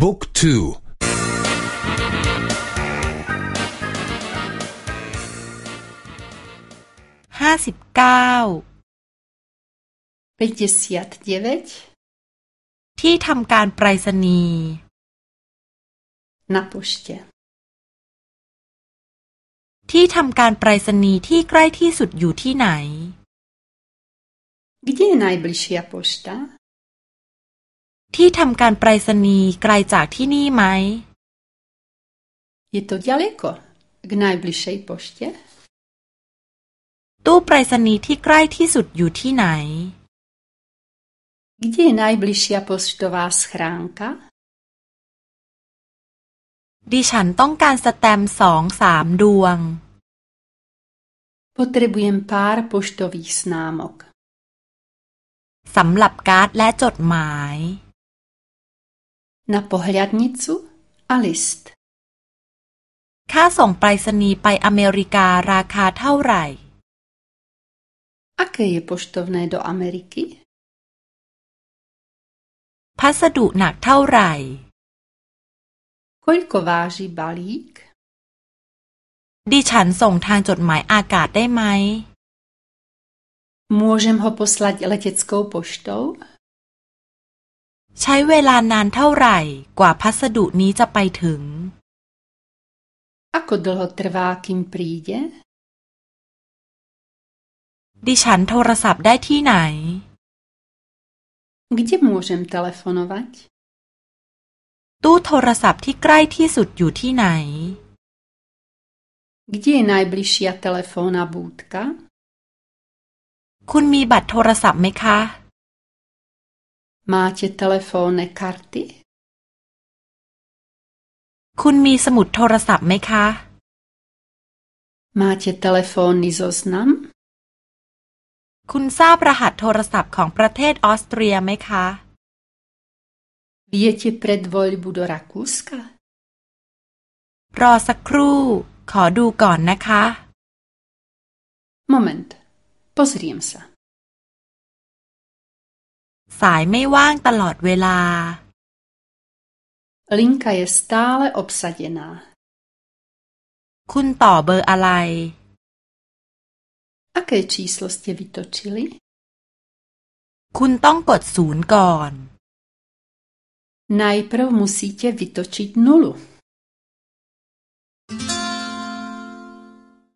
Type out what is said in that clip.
บุ๊กทูห้าสิบเก้าที่ทำการไปรษณีย์ Na poště ที่ทำการไปรษณีย์ที่ใกล้ที่สุดอยู่ที่ไหน Gdzie je najbližšia pošta? ที่ทำการไปรษณีย์ไกลจากที่นี่ไหม Je to ďaleko k najbližšej pošte? ตู้ไปรษณีย์ที่ใกล้ที่สุดอยู่ที่ไหน Gdzie je najbližšia poštová schránka? ดิฉันต้องการสแตมป์สองสามดวง Potrebujem pár poštových známok. สำหรับการ์ดและจดหมาย Na pohľadnicu a list. ค่าส่งไปรษณีย์ไปอเมริการาคาเท่าไหร่ Aké je poštovné do Ameriky? พัสดุหนักเท่าไหร่ Koľko váži balík? ดิฉันส่งทางจดหมายอากาศได้ไหม Môžem ho poslať leteckou poštou? ใช้เวลานานเท่าไหร่กว่าพัสดุนี้จะไปถึง Ako dlho trvá, kým príde? ดิฉันโทรศัพท์ได้ที่ไหน Kde môžem telefonovať? ตู้โทรศัพท์ที่ใกล้ที่สุดอยู่ที่ไหน Kde je najbližšia telefónna búdka? คุณมีบัตรโทรศัพท์ไหมคะ Máte telefónne karty? คุณมีสมุดโทรศัพท์ไหมคะ Máte telefónny zoznam? คุณทราบรหัสโทรศัพท์ของประเทศออสเตรียไหมคะ Viete predvoľbu do Rakúska? รอสักครู่ ขอดูก่อนนะคะ Moment. Pozriem sa. สายไม่ว่างตลอดเวลา Linka je stále obsadená. คุณต่อเบอร์อะไร Aké číslo ste vytočili? คุณต้องกดศูนย์ก่อน Najprv musíte vytočiť nulu.